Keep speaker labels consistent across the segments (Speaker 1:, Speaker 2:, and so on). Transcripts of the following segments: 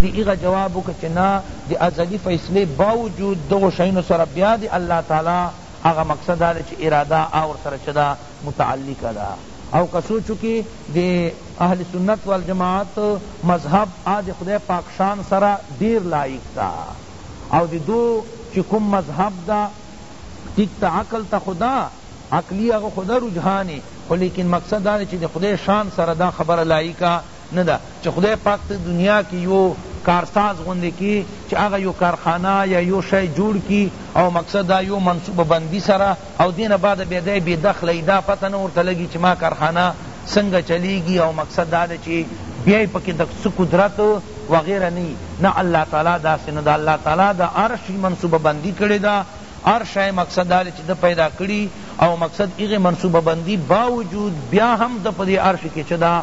Speaker 1: دی هغه جواب وکړ چی نه د ازلی فیصلی باوجود دغو شیانو سره بیا د الله تعالی هغه مقصد دا دی چی اراده هغه ورسره چه ده متعلقه ده او که څو چکی د اهل سنت والجماعت مذهب هغه د خدای پاک شان سره ډیر لایق ده او د دوئ چی کوم مذهب ده ټیک ته عقل ته خو ده عقلی هغه خو ده رجحان خو لیکن مقصد دا دی چی د خدای شان سره دا خبره لایقه نه ده چه خدای پاک ته دنیا کی یو کارساز غوندی کی چه هغه یو کارخانه یا یو شی جوړ کی او مقصد دا یو منصوبه بندی سره او دی نه بعد بیا دی بی دخله یی دا پته نه ورته لګی چه ما کارخانه سنګه چلیږی او مقصد دا ده چه بیا یی پکی د څه قدرت وغیره نه یی نه الله تعالی داسی نه ده الله تعالی د هر شی منصوبه بندی کړی ده هر شی مقصد دا ده چه ده پیدا کړی او مقصد هغی منصوبه بندی باوجود بیا هم ده پدی هر شی کی چه ده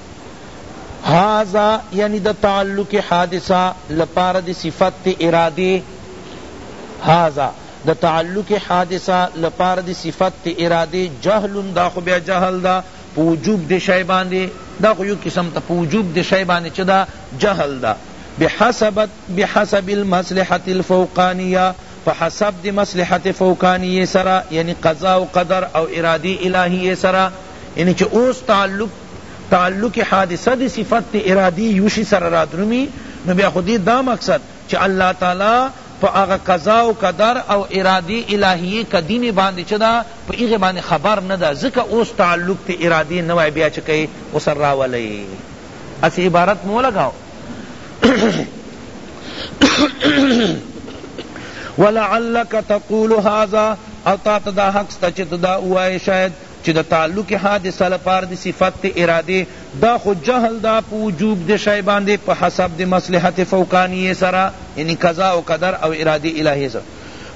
Speaker 1: هذا یعنی د تعلق حادثه لپاره د صفت د ارادې هذا د تعلق حادثه لپاره د صفت د ارادې جهل دا خو بیا جهل دا په وجوب د شی باندې دا خو یو قسم ته په وجوب د شی باندې چه دا جهل دا بحسبت بحسب المصلحت الفوقانیه فحسب دی مصلحت فوقانیه سرا یعنی قضاء و قدر او ارادی الہیه سرا یعنی چه اوس تعلق تعلق حادثه دی صفت دی ارادی یو شی سره رادرومی نو بیا خو دی دا مقصد چه الله تعالی په هغه قضاء او قدر او ارادی الهیه قدیمه باندی چه دا په هغی باندی خبر نه ده ځکه اوس تعلق دی ارادی نه وای بیا چه کئی ورسره راولی اسی عبارت می ولګاو ولعلک تقول هذا او تا ته دا حق سته چې ته دا ووایې شاید چی د تعلق حادثه لپاره د صفت د ارادی دا خو جهل ده په وجوب د شی باندی په حسب د مصلحت فوقانیه سره یعنی قضاء او قدر او ارادی الهیه سره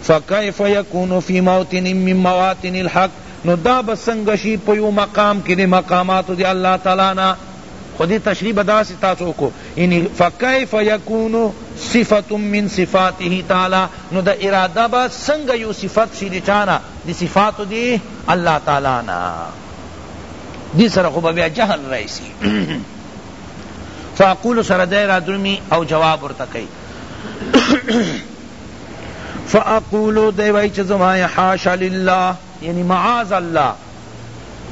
Speaker 1: فکیف یکون فی موطن من مواطن الحق نو دا به څنګه شی په یو مقام کی د مقاماتو د الله تعالی نه خو دې تشریح به داسې تاسو وکړو یعنی فکیف یکون صفت من صفاته تعالی نو دا اراده به څنګه یو صفت شی د چا نه د صفاتو د الله تعالی نه دی سره خو به بیا جهل راشی فاقول سره دی را درمی او جواب ورته کوي فاقول دی وای چې زما حاشا لله یعنی معاذ الله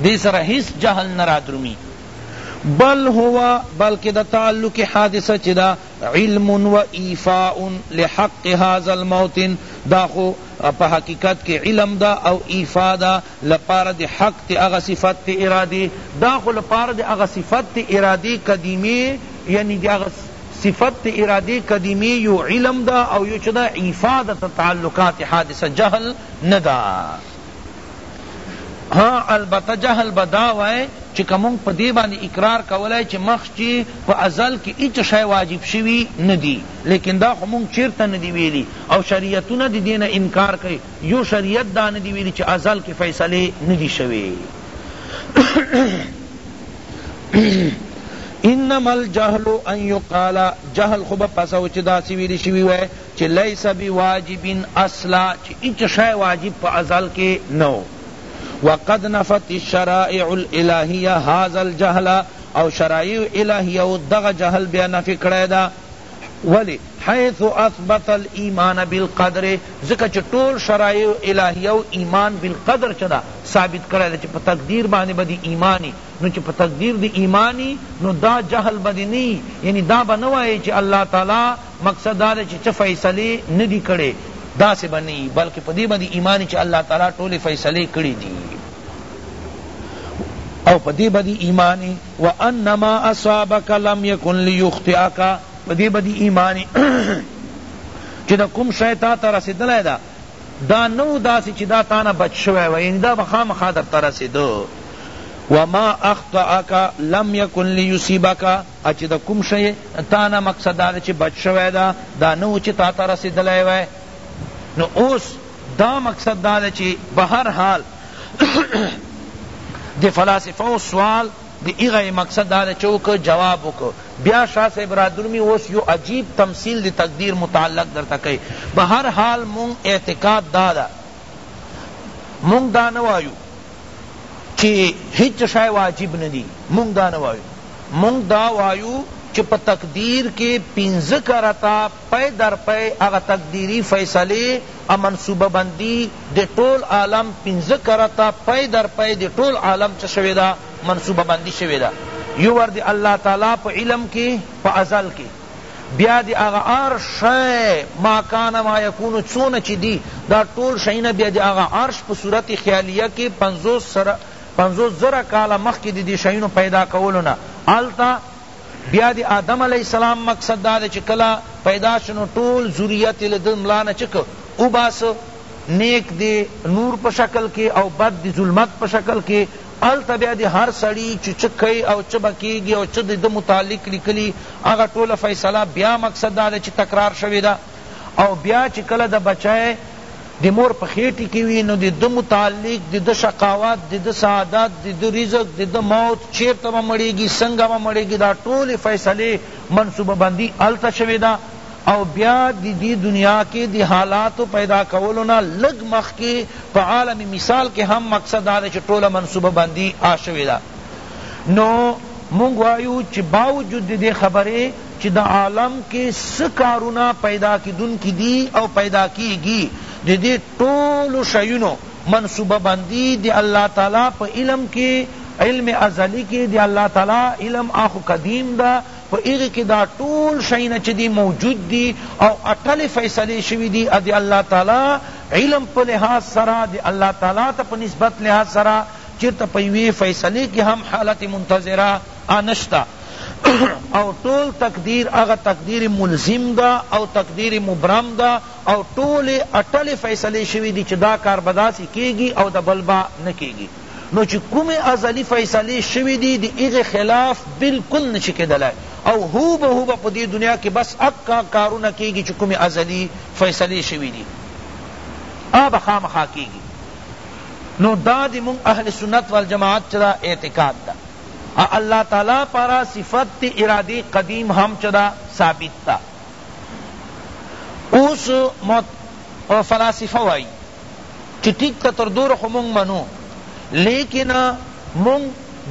Speaker 1: دې سره هیڅ جهل نه رادرومي بل هو بلکه د تعلق حادثه چی دا علم و ایفاء لحق هذا الموطن دا خو په حقیقت کی علم دا او ایفاء دا لپاره دی حق تی اغا صفت تی ارادی دا خو لپاره دی اغا صفت تی ارادی قدیمی یعنی دی اغا صفت تی ارادی قدیمی یو علم دا او یو چی دا ایفاء دا تعلقات حادثه جهل ندا ها البته جهل به دا وای چی که مونږ په دی باندی اقرار کولای چی مخکی په ازل کی هیڅ شی واجب شوی ندی لیکن دا خو مونږ چیرته ندی ویلی او شریعتونه دی دینه انکار کئی یو شریعت دا ندی ویلی چی ازل کی فیصلی ندی شوی انما الجهل ان یقال جهل خو به پس او چی داسی ویلی شوی وای چی لیس بواجب اصلا چی هیچ شی واجب په ازل کی نه وو وقد نفت الشرائع الالهیه هذا الجهل او شرایع الهیه دغه جهل بیا نفی کړی ده ولی حیث اثبت الایمان بالقدر ځکه چی ټول شرایع الهیه ایمان بالقدر چه ده ثابت کړی ده چی په تقدیر باندی به دی ایمانی نو چی په تقدیر دی ایمانی نو دا جهل به دی نه یعنی دا به نه وایی چی الله تعالی مقصد دا دی چی چه فیصلی نه دی کړی داسی به نه یی بلکه په دی به دی ایمان چی الله تعالی ټولی فیصلی کړی دی او په دی به دی ایمان یی وان ما اصابک لم یکن لیخطئک په دی به دی ایمان یی چی دا کوم شی تا ته رسیدلی ده دا نه وو داسی چی دا تانه بچ شوی وی یعنی دا به خامخا درته رسیده وما اخطأک لم یکن لیصیبک ا چی د کوم شی تا نه مقصد دا ده چی بچ شوی ده دا نه وو چی تا ته رسیدلی وای نو اوس دا مقصد دا ده چی بهر حال د فلاسفو سوال د هغه مقصد دا ده چی وکړو جواب وکړو بیا شاه صاحب رادرومی اوس یو عجیب تمثیل د تقدیر متعلق درته کوي بهر حال مونږ اعتقاد دا ده مونږ دا نه وایو چی هیڅ شای واجب ندی مونږ دا نه وایو مونږ دا وایو چی په تقدیر کی پنځه کرته پی در پی هغه تقدیری فیصلی او منصوبه بندی د ټول عالم پنځه کرته پی در پی د ټول عالم څه شوی ده منصوبه بندی شوی ده یو وار د الله تعالی په علم کی په ازل کی بیا دی هغه هر شی ما کان ما یکون څونه چی دی دا ټول شیونه بیا دی هغه عرش په صورت خیالیه کی پنځوس سره پنځوس زره کاله مخکی دی دی شیونو پیدا کولو نه هلته بیا دی آدم علیہ السلام مقصد دا دی چی کلا پیدا شنو ټول ذریت له د ملا نه چک وباسه نیک دی نور په شکل کی او بد دی ظلمت په شکل کی هلته بیا د هر سړي چې څه کوي او څه به کېږي او څه د ده متعلق لیکلي هغه ټوله فیصله بیا مقصد دا ده چې تکرار شوې ده او بیا چې کله د بچی د مور په خېټې کې وي نو د ده متعلق د ده شقاوت د ده سعادت د ده رزق د ده موت چېرته به مړېږي څنګه به مړېږي دا ټولې فیصلې منصوبه بندي هلته شوې ده او بیا د دې دنیا کې د حالاتو پیدا کولو نه لږ مخکې په عالم مثال کې هم مقصد دا دی چې ټوله منصوبه بندي آ شوې ده نو مونږ وایو چې باوجود د دې خبرې چې د عالم کې څه کارونه پیدا کېدونکي دي او پیدا کېږي د دې ټولو شیونو منصوبه بندي د الله تعالی په علم کې علم ازلی کې دی الله تعالی علم اخو قدیم دا په هغی کی دا ټول شیونه چه دی موجود دی او اټلی فیصلی شوی دی دی الله تعالی علم په لحاظ سره دی الله تعالی ته په نسبت لحاظ سره چرته په یوی فیصلی کی هم حالت منتظره نشته او ټول تقدیر هغه تقدیر ملزم ده او تقدیر مبرم ده او ټولی اټلی فیصلی شوی دی چه دا کار به داسی کیږی او دا بل به نه کیږی نو چی کومی ازلی فیصلی شوی دی دی هغی خلاف بلکل نشی کیدلای او هو به هو به په دی دنیا کی بس هغه کارونه کیږی چی کومی ازلی فیصلی شوی دی هغه به خامخا کیږی نو دا دی مونږ اهل سنت والجماعت چی دا اعتقاد دا اللہ تعالی پارا صفت تی ارادی قدیم ہم چدا ثابت تا اوس فلاسفہ وائی چی ټیک ده تر دوره خو مونږ منو لیکن مونږ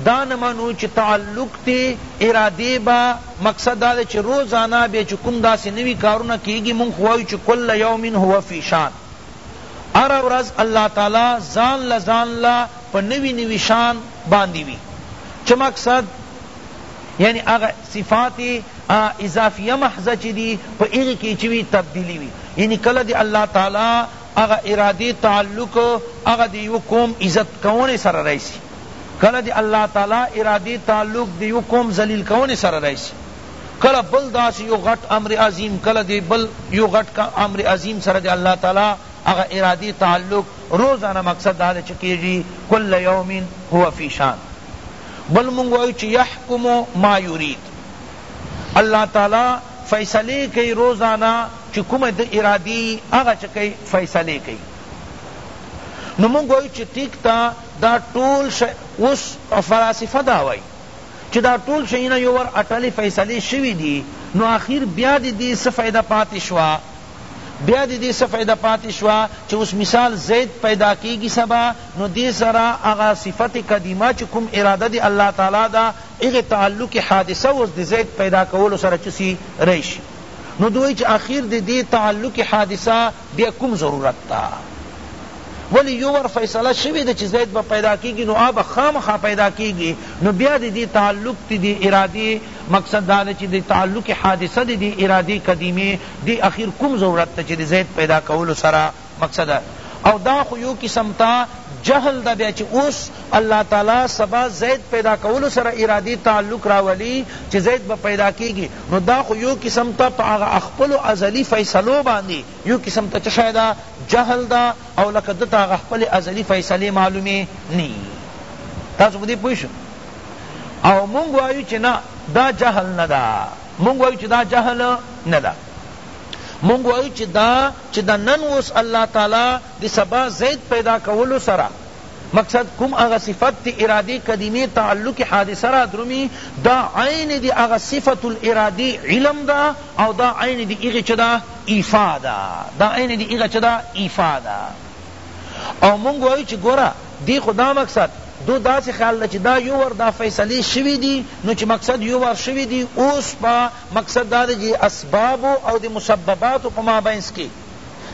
Speaker 1: دا نه منو چی تعلق تی ارادی به مقصد دا ده چی روزانه بیا چی کوم داسی نوی کارونه کیږی مونږ خو وایو چی کل یوم هو فی شان هره ورځ الله تعالی ځان له ځان له په نوی نوی شان باندی وی چه مقصد یعنی هغه صفات اضافیه محضه چی دی په هغی کی چی وی تبدیلی وی یعنی کله دی الله تعالی هغه ارادی تعلق هغه دی یو قوم عزت کونی سره رئیسی کله دی الله تعالی ارادی تعلق دی یو قوم ذلیل کونی سره رئیسی کله بل داسی یو غټ امر عظیم کله دی بل یو غټ امر عظیم سره دی الله تعالی هغه ارادی تعلق روزانه مقصد دا چی کیږی کل یوم هو فی شان بل مونږ وایو چی یحکم ما یرید الله تعالی فیصلې کئی روزانه چی کوم د ارادی هغه چه کئی فیصلې کئی نو مونږ وایو چی ټیک تا دا ټول شی اوس فلاسفه دا وای چی دا ټول شیونه یو ور اټلی فیصلې شوی دی نو آخر بیا دی دی څه فائدہ پاتې شوا بیا د دې څه فایده پاتې شوه چې اوس مثال زید پیدا کیږي سبا نو دې سره هغه صفت قدیمه چې کوم اراده د الله تعالی ده هغې تعلق حادثه اوس د زید پیدا کولو سره چه سی راشي نو دوئ چه اخیر دی دی تعلق حادثه بیا کوم ضرورت تا ولی یو ور فیصله شوی ده چه زید با پیدا کیگی نو آب خامخا پیدا کیگی نو بیا دی دی تعلق تی دی ارادی مقصد دا چه دی تعلق حادثه دی دی ارادی قدیمی دي اخير کوم ضرورت ته چي د زيد پيدا کولو سره مقصد او دا خو يو قسم ته جهل ده بيا چي اوس الله تعالی سبا زيد پيدا کولو سره ارادي تعلق راولي چي زيد به پيدا کيږي نو دا خو يو قسم ته په هغه اخپلو ازلي فيصلو باندي يو قسم ته څه شي ده جهل ده او لکه ده ته هغه خپلي ازلي فيصلې معلومي ني تاسو په دي پوه شو او مونږ وايو چي نه دا جهل نه ده مونږ وایو چی دا جهل نه ده مونږ وایو چی دا چی د نن اوس الله تعالی د سبا زید پیدا کولو سره مقصد کوم هغه صفت د ارادی قدیمی تعلق حادثه را درومی دا عین د هغه صفت الارادی علم ده او دا عین د هغه چه ده ایفا ده دا عین د هغه چه ده ایفا ده او مونږ وایو چی ګوره دی خو دا مقصد دو داسی خیال ده چی دا یو وار دا فیصلی شوی دی نو چی مقصد یو وار شوی دی اوس په مقصد دا دی چی اسبابو او دی مسبباتو په مابینځ کی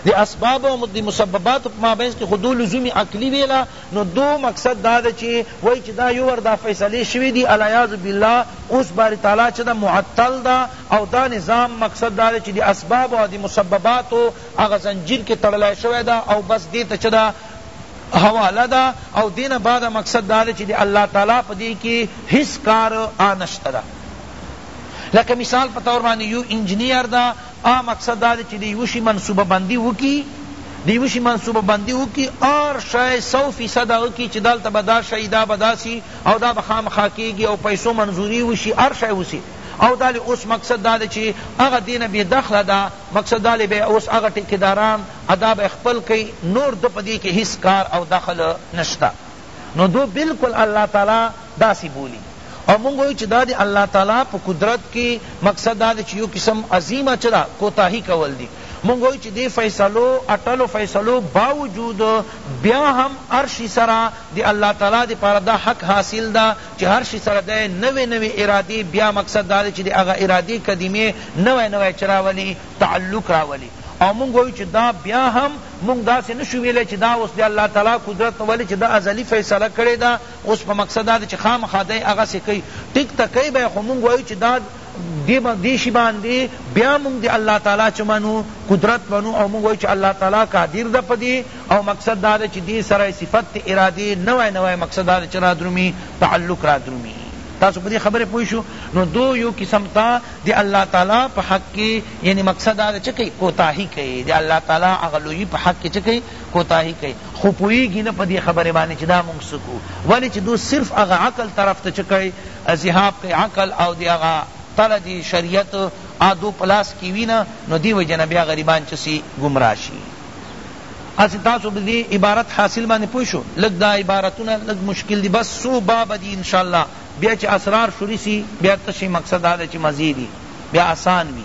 Speaker 1: دی اسبابو او دی مسبباتو په مابینځ کی خو دو لزوم عقلی ویلا نو دو مقصد دا دی چی وای چی دا یو وار دا فیصلی شوی دی العیاذ باللہ اوس باری تعالی چی ده معطل ده او دا نظام مقصد دا دی چی دی اسبابو او دی مسبباتو هغه زنجیر کی تړلی شوی ده او بس دی ته چی ده حواله ده او دې نه بعد مقصد دا ده چی د الله تعالی په دې کی هیڅ کار آ نشته ده لکه مثال په طور باندې یو انجنیر دا آ مقصد دا چې دی یو شی منصوبه بندی وکی دی یو شی منصوبه بندی وکی ار شای 100 فیصد هغه کی چې دالته به دا شی دا به داسی او دا به خامخا کیږي او پیسو منظوری وشي ار شای وسی او دا اوس مقصد دا چې هغه دینه بی دخله ده مقصد دا دی بیا اوس هغه ټیکیداران ادا به خپل کئ نور ده په دې کې هیڅ کار او دخل نشته نو دوئ بلکل الله تعالی داسی بولی او مونږ وایو چی دا دی الله تعالی په قدرت کی مقصد دا دی چی یو قسم عظیمه چه ده کوتاهی کول دی مونږ وایو چی دی فیصلو اټلو فیصلو باوجود بیا هم هر شی سره دی الله تعالی دی پاره دا حق حاصل ده چې هر شي سره دی نوې نوې ارادې بیا مقصد دا دی چې د هغه ارادې قدیمې نوی نوی څه راولي تعلق راولي او مونږ وایو چې دا بیا هم مونږ داسې نه شو ویلی چې دا اوس د الله تعالی قدرت ته ولې چې ده ازلي فیصله کړې ده اوس په مقصد دا دی چې خامخا دی هغسې کوي ټیک ته کوي به یې خو مونږ وایو چې دا دی به دی شی باندی بیا مونږ دی الله تعالی چه منو قدرت منو او مونږ وایو چه الله تعالی قادر ده په دی او مقصد دا ده چه دی سره صفت تی ارادی نوی نوی مقصد دا ده چه رادرومی تعلق رادرومی تاسو په دی خبری پوه شو نو دو یو قسم ته دی الله تعالی په حق کی یعنی مقصد دا ده چه کئی کوتاهی کئی دی الله تعالی هغه لویی په حق کی چه کئی کوتاهی کوي خو پوهیږي نه په دې خبرې باندې چې دا مونږ څه کوو ولې چې دوی صرف هغه عقل طرف ته چه کړي ذهاب کوي عقل او دې هغه تله دې شریعت هغه دوی په لاس کې وي نه نو دې وجې نه بیا غریبان چه سي ګمراه شي هسې تاسو به دې عبارت حاصل باندې پوه شو لږ دا عبارتونه لږ مشکل دي بس څو باب دي انشاءالله بیا چې اسرار شروع سي بیا تشې مقصد دا ده چې مزې دي بیا آسان وي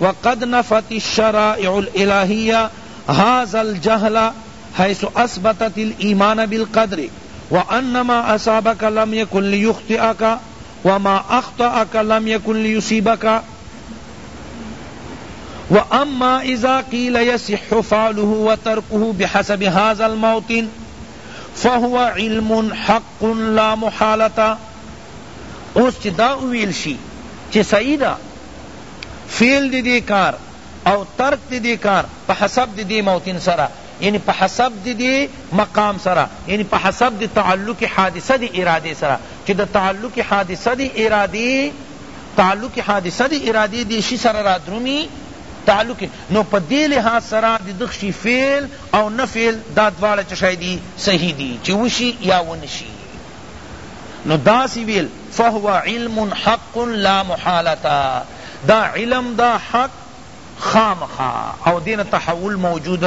Speaker 1: وقد نفت الشرائع الإلهية هذا الجهل حيث أثبتت الإيمان بالقدر وانما اصابك لم يكن ليخطئك وما اخطأك لم يكن ليصيبك واما اذا قيل يصح فعله وتركه بحسب هذا الموطن فهو علم حق لا محالته اوس چې دا ویل شي چې سیدا فعل د دې کار او ترک د دې کار په حسب د دې موطن سره یعنی په حسب د دې مقام سره یعنی په حسب د تعلق حادثه د ارادې سره چی د تعلق حادثه د ارادې تعلق حادثه د ارادې دې شی سره را درومی تعلق نو په دې لحاظ سره د دخشی فعل او نه فعل دا دواړه چشای دی صحیح دی چی وشی یا ونشی نو داسی ویل فهو علم حق لا محالتا دا علم دا حق خامخا او دین تحول موجود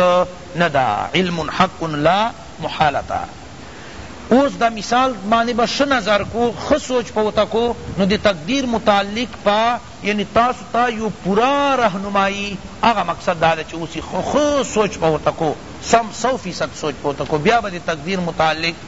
Speaker 1: ندا علم حق لا محالتا اوس دا مثال باندې به ښه نظر کو ښه سوچ په وته کو نو د تقدیر متعلق په یعنی تاسو ته تا یو پورا رهنمایی هغه مقصد دا چې اوس ښه سوچ په وته کو سم سو فیصد سوچ په وته کو بیا به د تقدیر متعلق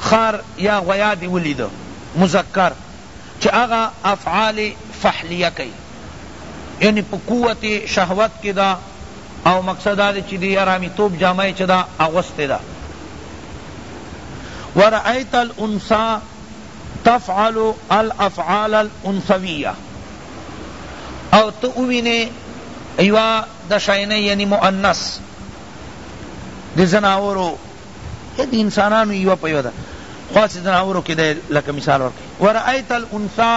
Speaker 1: خر یا غویا دې ولید، مذکر، چې هغه افعال فحلیه کوي یعنی په قوت شهوت کې ده او مقصد دا دی چې د حرامي توب جامه یې چه ده اغوستې ده. ورأیت الانثی تفعل الافعال الانثویه او ته ووینې یوه دشاینۍ یعنی مؤنث د ځناورو هی د انسانانو یوه په یوه ده خاص ځناورو کې دی لکه مثال ورکړي ورأیت الانثی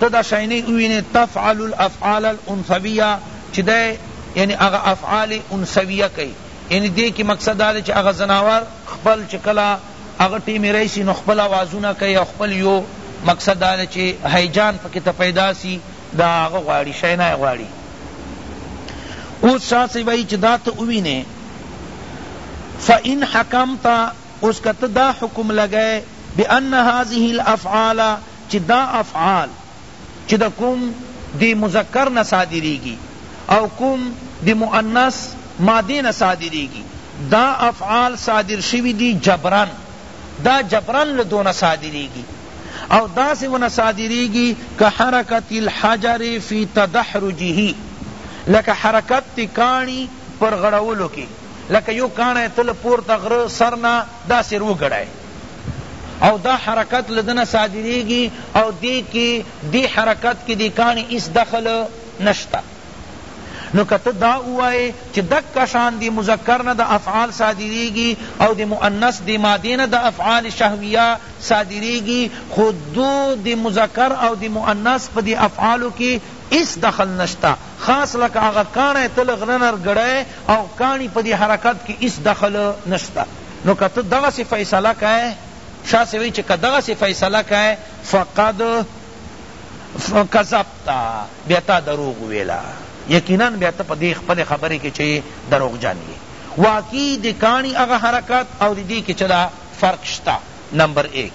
Speaker 1: ته دا شاینې ووینې تفعل الافعال الانثویه چې دی یعنی هغه افعال انثویه کوي یعنی دی کې مقصد دا دی چې هغه ځناور خپل چې کله هغه ټیم راشي نو خپل آوازونه کوي او خپل یو مقصد دا دی چې هیجان پکې ته پیدا سي دا هغه غواړی شینا یې غواړی اوس شاه صاحب وایی چی دا ته ووینی فان حکمت اوس که ته دا حکم لګی بان هذه الافعال چی دا افعال چی د کوم د مذکر نه صادریږی او کوم د مؤنث مادی نه صادریږی دا افعال صادر شوی دی جبرا دا جبرا له دو نه صادریږی او داسی ونه صادریږی که حرکت الحجر فی تدحرجه لکه حرکت تی کاڼی پر غړولو کی لکه یو کاڼی ته له پورته غره سر نه داسی روګړی او دا حرکت له ده نه صادریږی او دی کی دی حرکت کی دی کاڼی هیڅ دخل نشته نو که ته دا ووایې چې دکه شان د مذکر نه د افعال صادریږي او د مؤنث د مادې نه د افعال شهویه صادریږي خو دو د مذکر او د مؤنث په دې افعالو کې هیڅ دخل نشته خاص لکه هغه کاڼی ته له غره نه رګړی او کاڼي په دې حرکت کې هیڅ دخل نشته نو که ته دغسې فیصله کړې شاه صاحب وایي چې که دغسې فیصله کړې فقد کذبت تا بیا تا دروغ وویلا یقینا بیا ته په دې خپلې خبرې کې چې دروغجن یې واقعی د کاڼي هغه حرکت او د دې کې چه دا فرق شته نمبر ایک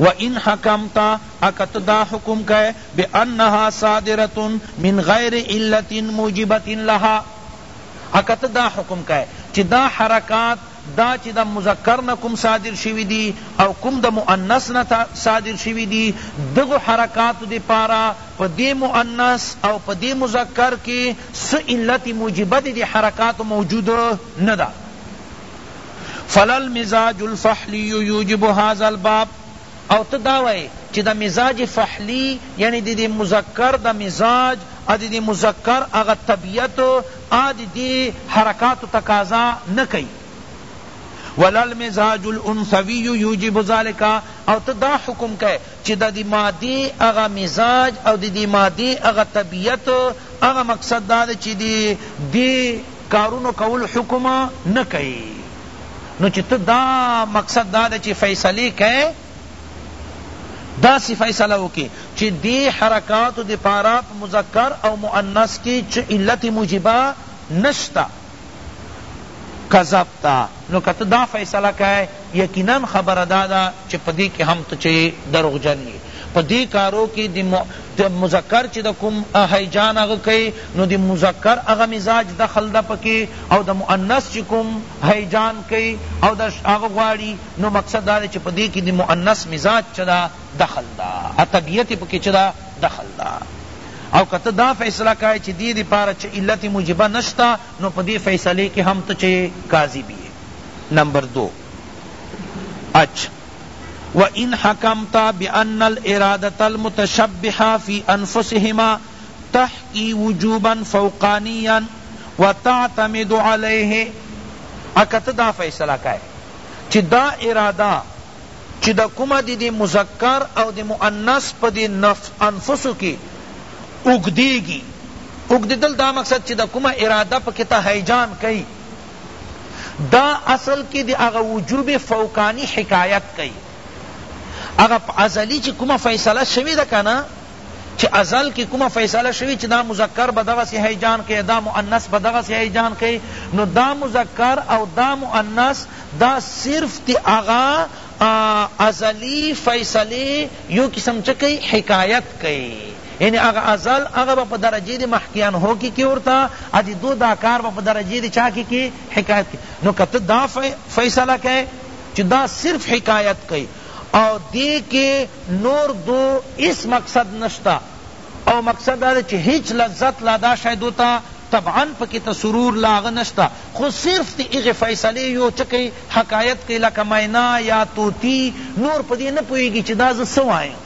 Speaker 1: و ان حکمت اکه ته دا حکم کئ بانها صادرة من غیر علة موجبة لها اکه ته دا حکم کئ چه دا حرکات دا چی د مذکر نه کوم صادر شوی دی او کوم د مؤنث نه صادر شوی دی دغو حرکاتو د پاره په دی مؤنث او په دی مذکر کی څه علت موجبه د دی حرکاتو موجود نه ده فلا المزاج الفحلی یوجب هذا الباب او ته دا وایی چی د مزاج فحلی یعنی د دی مذکر د مزاج او د دی مذکر هغه طبیعت آ د دی حرکاتو تقاضا نه کیی ولا المزاج الانثوی یوجب ذلک او ته دا حکم کیی چی د دی مادی هغه مزاج او د دی مادی هغه طبیعت هغه مقصد دا دی چی د دی کارونو کولو حکم نه کیی نو چی تو دا مقصد دا دا چی فیصلی کئ دا سی فیصلہ وکی چی دی حرکات دی پارا پا مذکر او مؤنث کی چه علت موجبہ نشتا کذبتا نو که تو دا فیصلہ کئ یقینا خبر دا دا چی پدی کی ہم تو چی دروغجن یی په دې کارو کی د د مذکر چی د کوم هیجان هغه کئ نو د مذکر هغه مزاج دخل ده پکی او د مؤنث چی کوم هیجان کئ او د هغه غواړی نو مقصد دا دی چی په دې کی د مؤنث مزاج چه ده دخل ده هغه طبیعت یې پکی چه ده دخل ده او که ته دا فیصله کای چی دې د پاره چه علت موجبه نشته نو په دې فیصلې کی هم ته چه قاضی بیې نمبر دو اچ وان حکمت بان الارادة المتشبحة فی انفسهما تحکی وجوبا فوقانیا وتعتمد علیه اکه ته دا فیصله کئ چی دا اراده چی دا کومه دی دی مذکر او دی مؤنث په دی انفسو کی اوږدیږی اوږدیدل دا مقصد چی دا کومه اراده پکی ته هیجان کئی دا اصل کی دی هغه وجوب فوقانی حکایت کئی هغه په ازلی چی کومه فیصله شوی ده کنه چی ازل کی کومه فیصله شوی چی دا مذکر به دغه سی هیجان کئی دا مؤنث به دغه سی هیجان کئی نو دا مذکر او دا مؤنث دا صرف تی هغه ازلی فیصلی یو قسم چه کئی حکایت کئی یعنی اغا ازل اغا با پا درجی دی محقیان ہو کی کی ورتا ادی دو دا کار با پا درجی دی چا کی کی حکایت کئی نو کہ تا دا فیصلہ کئی چی دا صرف حکایت کئی او دی کی نور دو ایس مقصد نشتا او مقصد دا دی چی هیچ لذت لا دا شیدو ته طبعا پکی ته سرور لا هغه نشته خو صرف دی هغی فیصلی یو چه کئی حکایت کئی لکه مینا یا طوطی نور پدی نه پوهیږی چی دا زه څه وایم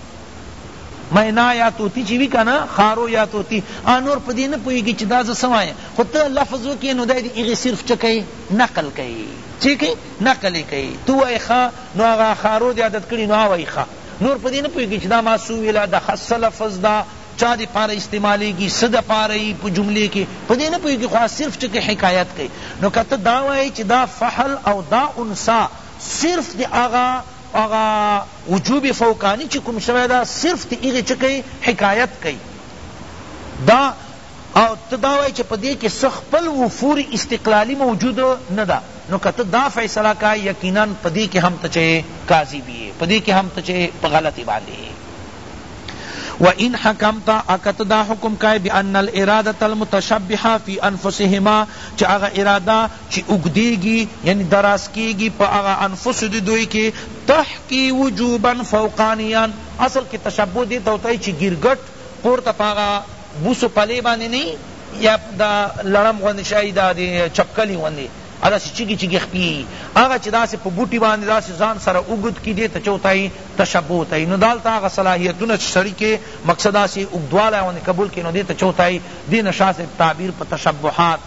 Speaker 1: مینا یا طوطی چی وی کنه خارو یا طوطی هغه نور پدی نه پوهیږی چی دا زه څه وایم خو ته لفظ وکی نو دی دی هغی صرف چه کئی نقل کئی چه کئی نقل یی کئی تو وایی ښه نو هغه خارو دی عادت کړی نو هغه وایی ښه نور پدی نه پوهیږی چی دا ما څه وویل دا خاص څه لفظ ده چا دی پاره استعمالیږی څه د پاره یی په جملی کی پدی نه پوهیږی خو صرف چکی حکایت کئی نو که ته دا وایی چی دا فحل او دا انثی صرف دی هغه هغه وجوب فوقانی چی کوم شوی دا صرف دی هغی چکی حکایت کئی دا او ته دا وایی چه په دی کی څه خپل وفور استقلالی موجود نه ده نو که ته دا فیصله کا یقینا په دی کی هم ته چه کاذب یی په دی کی هم ته چه په غلطی باندی یی و ان حکمت او که ته دا حکم کای بان الاراده المتشبحه فی انفسهما چه هغه اراده چه اوږدیږی یعنی دراز کیږی په هغه انفسو دی دوی کی تحکی وجوبا فوقانیا اصل کی تشبه دی ته وایی چه ګیرګټ پورته په هغه بوسو پلی باندې نه یی یا دا لړم غوندې چای دا دی چپکلی غوندې داسې چیګی چیګی خپی یی هغه چې داسې په بوټی باندې داسې ځان سره اوږد کی دې ته چو ته یی تشبع ته یی نو دالته هغه صلاحیتونه چې سړی کې مقصد داسې اوږدوالی غوندې قبول کې نو دې ته چو ته یی دې نه شاه صاحب تعبیر په تشبحات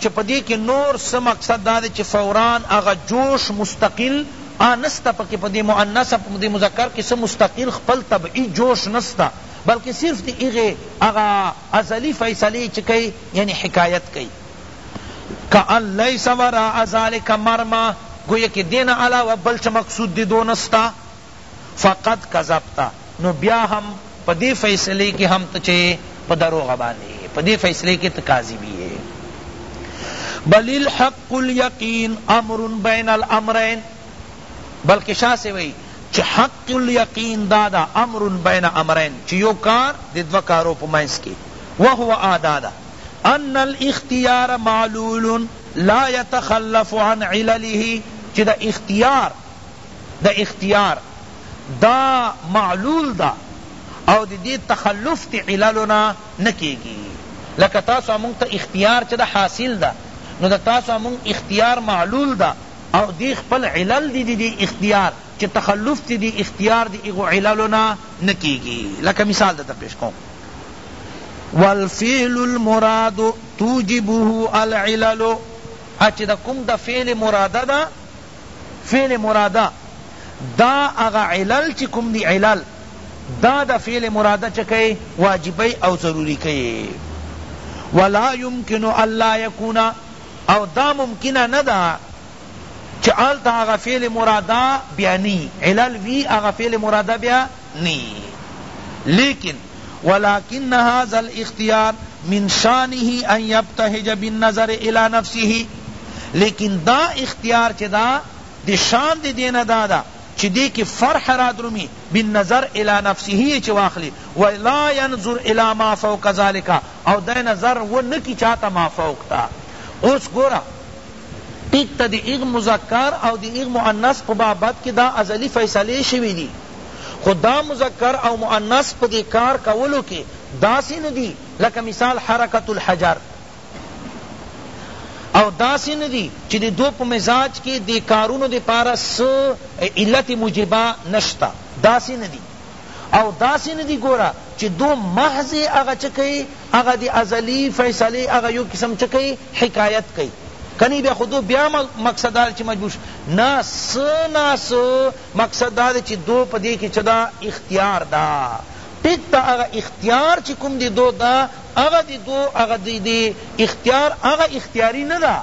Speaker 1: چه په دې کې نور څه مقصد دا دی چه فورا هغه جوش مستقل آ نسته پکې په دې مؤنث او په دې مذکر کې څه مستقل خپل طبعی جوش نسته بلکه صرف د هغې هغه ازلی فیصلې چه کئ یعنی حکایت کئ کأن لیس وراء ذلک مرمی گویا که دین علاوه بل چه مقصود د دو نسته فقد کذبت نو بیا هم په دې فیصلې کې هم ته چې په دروغ باندې یې په دې فیصلې کې ته کاذب یې بل الحق الیقین امر بین الامرین بلکې شاه سے وی چه حق الیقین دادا امر بین امرین چه یو کار دی دو کارو پا منس کی وهو آدادا ان الاختیار معلول لا يتخلف عن علله چه دا اختیار د اختیار دا معلول ده او د دې تخلف د عللو نه نه کیږي لکه تاسو مونږ ته اختیار چه ده حاصل ده نو د تاسو مونږ اختیار معلول ده او دې خپل علل دی دې اختیار چه تخلف تی دې اختیار د هغو عللو نه نه کیږي لکه مثال درته پیش کوم والفعل المراد توجبه العلل اچ دا کوم دا فعل مراده دا فعل مراده دا هغه علل چی کوم دی علل دا د فعل مراده چه کئ واجبی او ضروری کئ ولا یمکن الا یکون او دا ممکنه ندا چه آلتا هغه فعل مراده بیا نی علل وی هغه فعل مراده بیا نی لیکن ولکن هذا الاختیار من شانه ان یبتهج بالنظر الی نفسه لیکن دا اختیار چی دا دی شان دی دینه دا دا چی دی کی فرح را درومی بالنظر الی نفسه چی واخلی ولا ینظر الی ما فوق ذلک او دی نظر و نکی چاته ما فوق تا اوس گورا ټيک ته د هغه مذکر او د هغه مؤنث په بابت کې دا ازلي فيصلې شوي دي خو دا مذکر او مؤنث په دې کار کولو کې داسې نه دي لکه مثال حرکت الحجر او داسې نه دي چې د دوی په مزاج کې دې کارونو دپاره څه علت موجبه نشته داسې نه دي او داسی نه دی ګوره چی دو محض هغه چه کئی هغه دی ازلی فیصلی هغه یو قسم چه کئی حکایت کئی کنی بیا خو دو بیا مقصد داده چی مجبور شی نا څه نا څه مقصد داده چی دو په دی کی چه دا اختیار دا ټیک دا هغه اختیار چی کوم دی دو دا هغه دی دو هغه دی اختیار هغه اختیاری ندا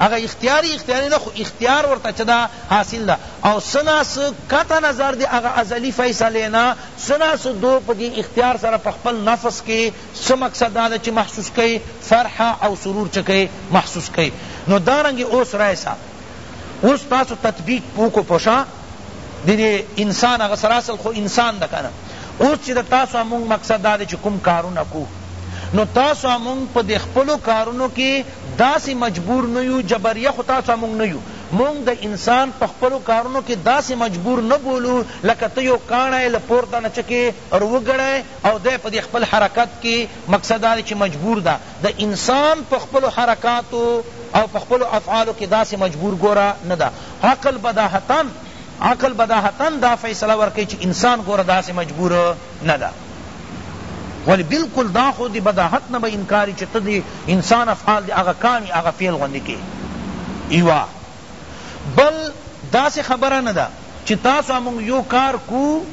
Speaker 1: هغه اختیاری اختیاری ده خو اختیار ورته چه ده حاصل ده او څه نا څه قطع نظر دی هغه ازلی فیصلی نه څه نا څه دو په دی اختیار سره په خپل نفس کی څه مقصد دا ده چه محسوس کئی فرح او سرور چه کئی محسوس کئی نو دارنګ اوس رایسا اوس تاسو تطبیق پوکو پشا دی دی انسان هغه سره اصل خو انسان ده کنه اوس چې د تاسو مونږ مقصد دا دی چې کوم کارونه کو نو تاسو مونږ په د خپلو کارونو کې داسې مجبور نه یو جبریه خو تاسو مونږ نه یو مونږ د انسان په خپلو کارونو کې داسې مجبور نه بولو لکه ته یو کاڼی له پورته نه چکې روګړی او دی په د خپل حرکت کې مقصد دا دی چې مجبور ده د انسان په خپلو حرکاتو او په خپلو افعالو کې داسې مجبور ګوره نه ده، عقل بداهتاً عقل بداهتاً دا فیصله ورکوي چې انسان ګوره داسې مجبور نه ده، ولې بالکل دا خو د بداهت نه به انکار وي چې ته د انسان افعال د هغه کاڼي هغه فعل غوندې کړې. یوه. بل داسی خبره نه ده چی تاسو او مونږ یو کار کو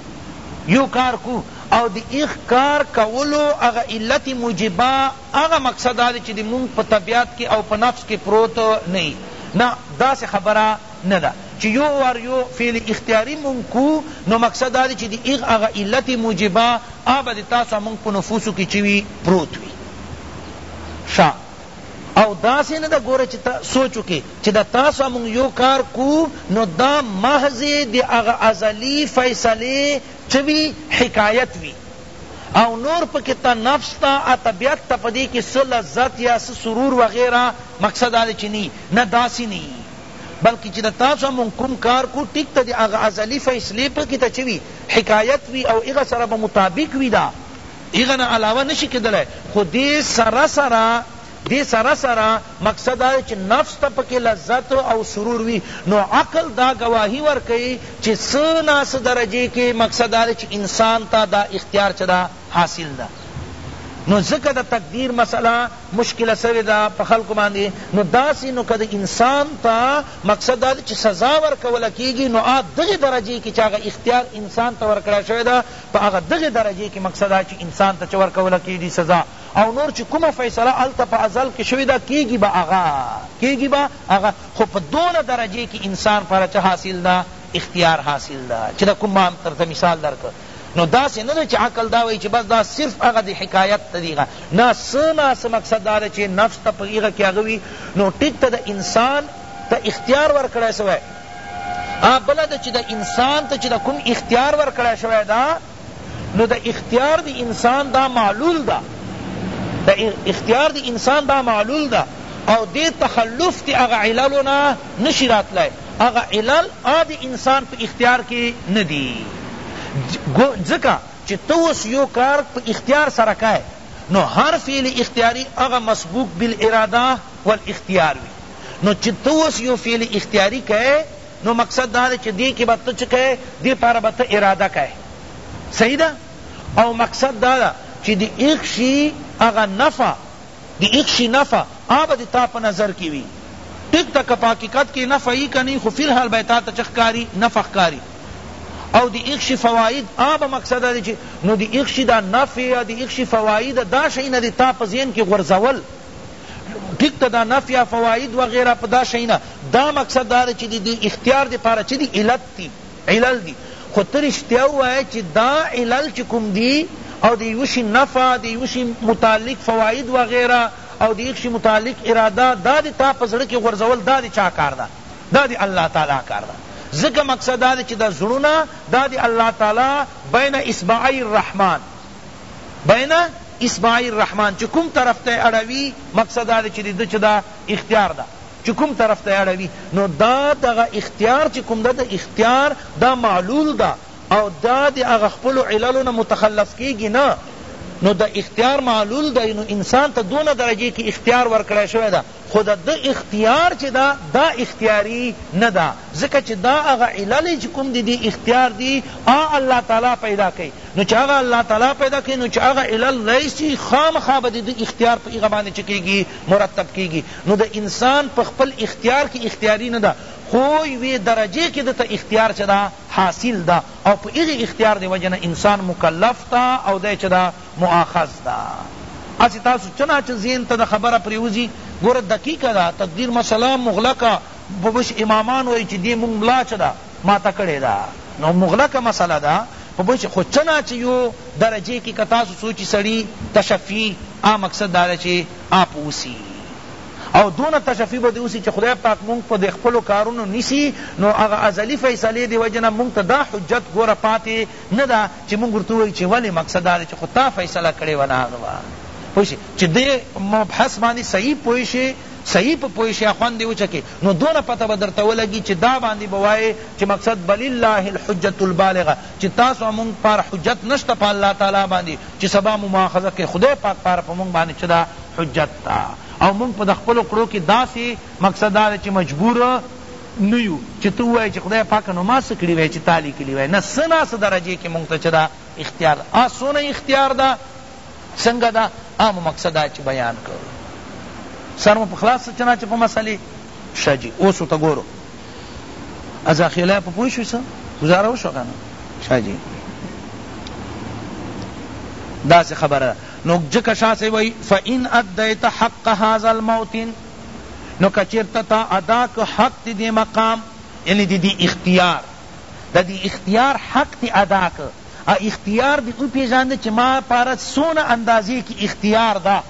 Speaker 1: یو کار کو او د ایخ کار کولو هغه علت موجبه هغه مقصد داده چی د مونږ په طبیعت کی او په نفس کی پروت نه یی نه داسی خبره نه ده چی یو وار یو فعل اختیاری مونږ کو نو مقصد داده چی د ایخ هغه علت موجبه هغه به د تاسو او مونږ په نفوسو کی چه وی پروت وی شه او داسی نه ده ګوره چی ته سوچ وکی چی د تاسو مونږ یو کار کو نو دا محض د هغه ازلی فیصلی چه وی حکایت وی او نور پکی ته نفس ته ا طبیعت ته په دی کی څه لذت یا څه سرور وغیره مقصد دا دی چی نی نه داسی نه یی بلکه چی د تاسو مونږ کوم کار کو ټیک ته د هغه ازلی فیصلی پکی ته چه وی حکایت وی او هغه سره به مطابق وی دا هغه نه علاوه نشی کیدلای خو دی سره سره دی سره سره مقصد دا دی چی نفس ته پکی لذت او سرور وی نو عقل دا ګواهی ورکوی چی څه نا څه درجه کی مقصد دا دی چی انسان ته دا اختیار چه ده حاصل ده نو ځکه د تقدیر مسئله مشکله سوی ده په خلقو باندی نو داسی نو که د انسان ته مقصد دا دی چی سزا ورکول کیږی نو آ دغی درجه کی چی هغه اختیار انسان ته ورکړی شوی ده په هغه دغه درجه کی مقصد دا چی انسان ته چه ورکول کیږی سزا او نور چی کومه فیصله هلته په ازل کی شوی ده کیږی به هغه کیږی به هغه خو په دونه درجه کی انسان پر چه حاصل ده اختیار حاصل ده چی دا کوم ما هم درته مثال درکړ نو داسی نه ده چی عقل دا وایی چی بس دا صرف هغه دی حکایت ته دی نه څه نا څه مقصد دا ده چی نفس ته په هغه کی هغه وی نو ټیک ته د انسان ته اختیار ورکړی سوی او بله دا چی دا انسان ته چی دا کوم اختیار ورکړی شوی دا نو دا اختیار دی انسان دا معلول دا دا اختیار دی انسان دا معلول دا او دی تخلف تی اغا عللو نا نشی راتلای اغا علل آ دی انسان پا اختیار کی ندی ذکا چی تو اس یو کار پا اختیار سره کای نو هر فعل اختیاری اغا مسبوق بالاراده والاختیار وی نو چی ته اوس یو فعل اختیاری که نو مقصد دا ده چی دی کی به ته چه که دی پاره به ته اراده که صحیح ده او مقصد دا ده چی دی اکشی اغا نفع دی اکشی نفع آبا دی تا پا نظر کی وی ٹک تا که پا حقیقت کی نفع ای کنی خو فی الحال به تا تا چه ښکاری نفع ښکاری او دی اکشی فواید آبا مقصد دا ده چی نو دی اکشی دا نفع دی اکشی فواید دا شئی ندی تا پا ذهن کی غرزول ټیک ته دا نفع فواید وغیرہ په دا شینا دا مقصد دا چې دی دی اختیار دی پاره چې دی علت دی علل دی خو تر اشتیا وای چې دا علل چې کوم دی او دی وشی نفع دی وشی متعلق فواید وغیرہ او دی وشی متعلق اراده دا دی تا پزړه کې غرزول دا دی چا کار دا دا دی الله تعالی کار دا ځکه مقصد دا چې دا زړونه دا دی الله تعالی بین اصبعی الرحمن بین اصبع الرحمن چی کوم طرف ته اړوی مقصد دا دی چی د چه دا اختیار ده چی کوم طرف ته اړوی نو دا دغه اختیار چی کوم ده دا اختیار دا معلول ده او دا د هغه خپلو عللو نه متخلص کیږی نه نو دا اختیار معلول ده نو انسان ته دونه درجه کی اختیار ورکړی شوی ده خو د ده اختیار چه ده دا اختیاری نه ده ځکه چه دا هغه علل چه کوم د دې اختیار دي هغه الله تعالی پیدا کړي نو چه هغه الله تعالی پیدا کړي نو چه هغه علل راشي خامخا به د ده اختیار په هغه باندې چه کیږي مرتب کیږي نو د انسان په خپل اختیار کښې اختیاری نه ده خو یوې درجې کښې ده ته اختیار چه ده حاصل ده او په هغې اختیار د وجې نه انسان مکلف ده او دی چه ده مؤاخذ ده هسې تاسو چه نا چه ذهن ته ده خبره پرېوځي ګوره دقیقه ده تقدیر مسئله مغلقه ببش امامان وایی چه دې مونږ ملا چه ده ماته کړې ده نو مغلقه مسئله ده ببش خو چه نا چه یو درجې کې که تاسو سوچي سړي تشفي آ مقصد دا ده چه آ په وسي او دونه تشفی به دی وسی چې خدای پاک مونږ په د خپلو کارونو نیسی نو هغه ازلی فیصلې دی وجه نه مونږ ته دا حجت ګوره پاتې نه دا چی موږ ورته ووایو چی ولی مقصد دا دی چی خو تا فیصله کړی وه نه هغه وه پوه شوی چی دی مبحث باندی صحیح پوه شی صحیح په پوه شی خوند دی وچکی نو دونه پته به درته ولګی چی دا باندی به وایی چی مقصد بللله الحجة البالغة چی تاسو او موږ پاره حجت نشته په الله تعالی باندی چی سبا مو مواخذه کړی خدای پاک پاره په موږ باندی چه ده حجت ده او موږ په د خپلو کړو کی داسی مقصد دا ده چی مجبور نه یو چه ته ووایی چه خدای پاکه نو ما څه کړی وای چه تا لیکلی وای نه څه نا څه درجه کی مونږ ته چه دا اختیار ده آ څونه اختیار ده څنګه ده آ مو مقصد دا چه بیان کړو سر مو په خلاص سه چنا چه په مسئله شه جی اوس ورته ګورو از اخیلا په پوه شوی څه گزاره وشو کنه شه جی دا سی خبر نو جکا شاہ سے وئی فَإِنْ أَدَّيْتَ حَقَّ هَذَا الْمَوْتِنِ نو که چرته تا ادا که حق دی دی مقام یعنی دی دی اختیار د دی اختیار حق تی ادا که او اختیار دی او پیژانده چی ما پاره سونه اندازی کی اختیار دا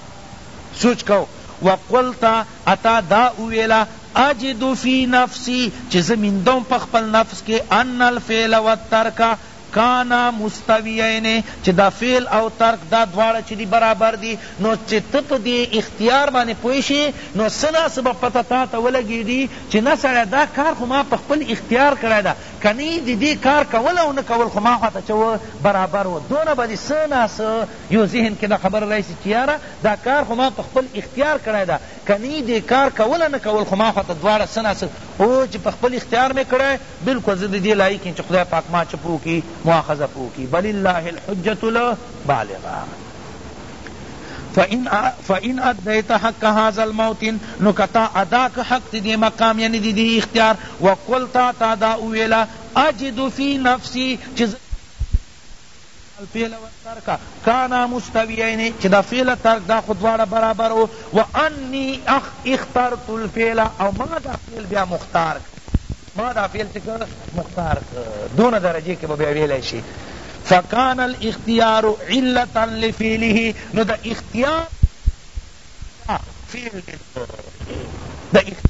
Speaker 1: سوچ کو وقلت اتا دا اویلا اجد فی نفسی چی زه میندوم په خپل نفس کی ان الفعل والترک کانا مستویین چی دا فعل او ترک دا دواړه چی دی برابر دی نو چی ته په دی اختیار باندی پوه شی نو څه نا څه به پته تا ته ولګیږی چی نه سړیه دا کار خو ما په خپل اختیار کړی ده کنی دی دی کار کول او نه کول خو ما خواته چه وه برابر وه دونه به دی څه نا څه یو ذهن کی دا خبره راشی چی یاره دا کار خو ما په خپل اختیار کړی ده کنی دی کار کول نه کول خو ما خواته دواړه څه نا څه وه چی په خپل اختیار می کړی بلکل زه د دې لایق یم چې خدای پاک ما چه په وکړي مواخذه په وکړي بلله الحجة البالغة فإن فإن ادیت حق هذا الموطن نو که تا ادا کړ حق د دې مقام یعنی د دې اختیار وقلت تا دا وویل اجد فی نفسی چې الفعل والترک کانا مستویین چی دا فعل ترک دا خود دواړه برابر و و انی اخ اخترت الفعل او ما دا فعل بیا مختار کړ ما دا فعل چی کړ مختار کړ دون درجه کی بیا ویلی شی فکان الاختیار علتا لفعله نو دا اختیار فعل دا اختیار